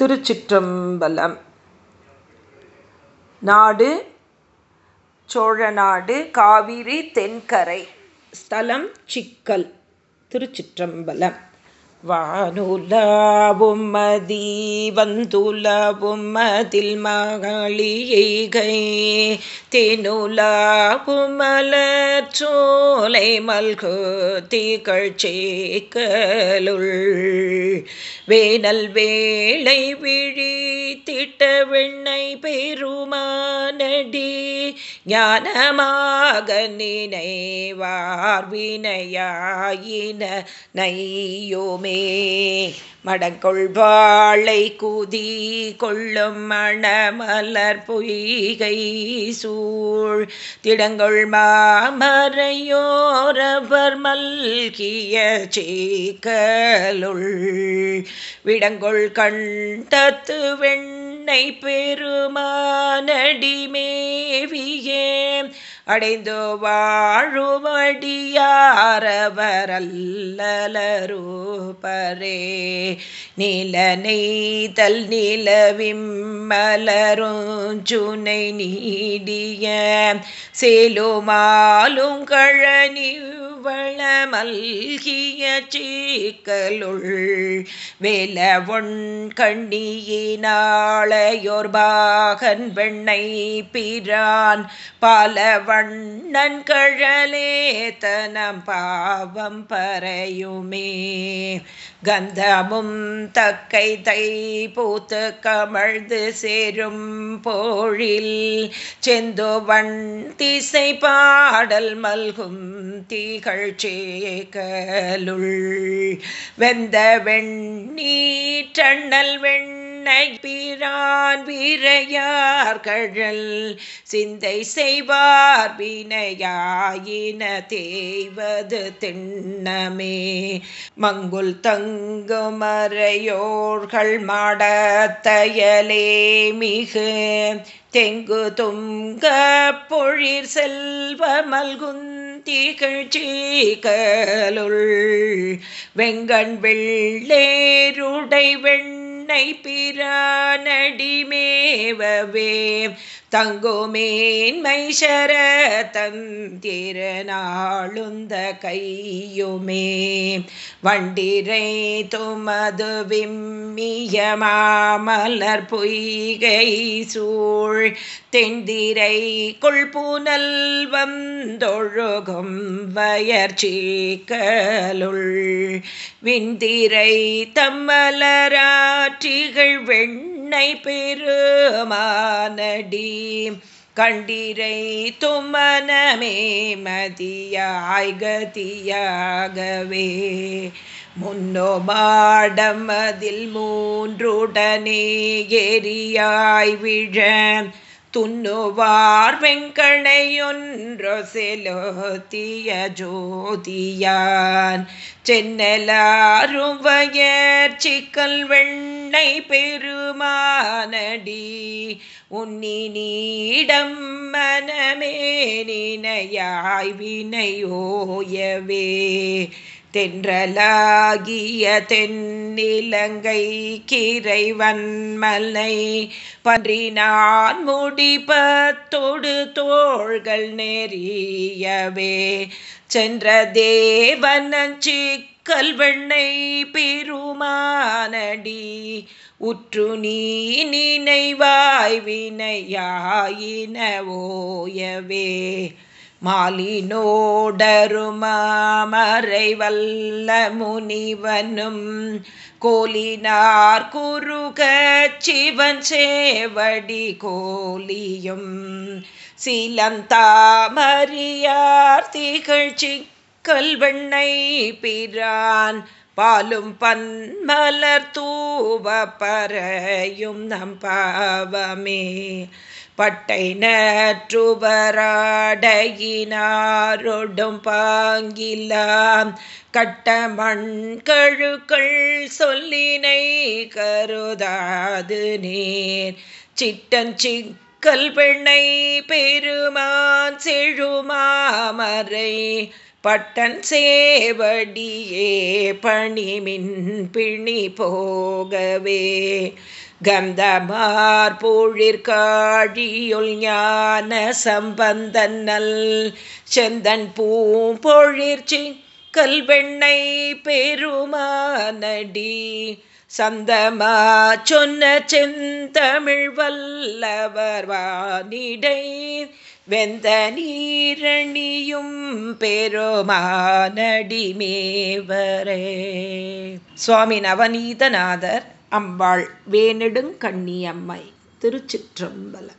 திருச்சிற்றம்பலம். நாடு சோழநாடு காவிரி தென்கரை. ஸ்தலம் சிக்கல். திருச்சிற்றம்பலம். வானுலாவும் மதி வந்துலாவும் மதில் மகளிகை தேனுலாவும் மலச்சோலை மல்கு திகழ்ச்சேக்கலுள் வேனல் வேளை விழி திட்ட வெண்ணை பெருமானடி. ஞானமாக நினைவார் வினையாயின நையுமே மடங்கொள்வாளை குதி கொள்ளும் மணமலர் பொய்கை சூழ். திடங்கொள் மாமரையோரவர் மல்கிய சேக்கலுள். விடங்கொள் கண்டத்து வெண் பெருமானடிமேவியே அடைந்து வாழுமடியாரவரல்லலரூபரே. நில நெய்தல் நிலவிம் மலருஞ்சுனை நீடிய சேலுமாலும் கழனி வளமல்கிய சீக்கலுள் வேலவொன் கண்ணியினாளையோர் பாகன் வெண்ணை பிரான் கண்ணன் கழலே தனம் பாவம் பறையுமே. கந்தமும் தக்கை தை பூத்து கமழ்ந்து சேரும் போழில் செந்துவன் திசை பாடல் மல்கும் தீகள் வெந்த வெண்ணீற்றண்ணல் வெண் என்னை பிரான் வீரையார் கழல் சிந்தை செய்வார் வினையாயின தேய்வது திண்ணமே. மங்குல் தங்குமறையோர்கள் மாடத்தயலே மிகு தெங்கு துங்க பொழிர் செல்வ மல்குந்திகள் சீக்கலுள் வெங்கண் வெள்ளேருடை வெண் பிரானடிமேவவே. தங்குமேன்மை சர தந்திரனாளுந்த கையுமே. வண்டிரை துமது விம்மிய மாமலர் பொய்கை சூழ் தெந்திரை கொள்புனல் வந்தொழுகும் வயற்சிக்கலுள் விந்திரை தம்மலராற்றிகள் வெண் உன்னை பெருமானடி. கண்டிரை தும்மனமே மதியாய் கதியாகவே. முன்னோ மாடம் அதில் மூன்றுடனே எரியாய் விழ. துண்ணுவார் வெங்கணையொன்று செலுத்திய ஜோதியான். சென்னலாரும் வயர் சிக்கல் வெண்ணை பெருமானடி. உன்னி நீடம் மனமே நினையாய் வினையோயவே. தென்றலாகிய தென்னிலங்கை கிரைவன்மலை பன்றினான் முடிபத்தொடு தோள்கள் நெறியவே சென்ற தேவனஞ்சி கல்வெண்ணை பெருமானடி உற்று நீ நினைவாய் வினையாயின ஓயவே. மாலினோடருமாமறை வல்ல முனிவனும் கோலினார் குறுக சிவன் சேவடி கோலியும் சீலந்தாமரியார் திகழ்ச்சி கல்வெண்ணை பிரான் பாலும் பன்மலர் தூவ பறையும் நம் பாவமே. பட்டை நற்றுவராடையினாரொடும் பாங்கிலாம். கட்டமண் கழுக்கள் சொல்லினை கருதாது நீர். சிட்டஞ்சிக்கல் பெண்ணை பெருமான் செழுமாமரை. பட்டன் சேவடியே பணிமின் பிணி போகவே. கந்தமார் பொழிற்காழியொல் ஞான சம்பந்தன்னல் செந்தன் பூம்பொழிற்சி கல்வெண்ணை பெருமானடி. சந்தமா சொன்ன செந்தமிழ் வல்லவர் வானிடை வெந்த நீரணியும் பெருமானடிமேவரே சுவாமி நவநீதநாதர் அம்பாள் வேனெடுங்கண்ணியம்மை திருச்சிற்றம்பலம்.